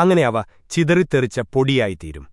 അങ്ങനെ അവ ചിതറിത്തെറിച്ച പൊടിയായിത്തീരും.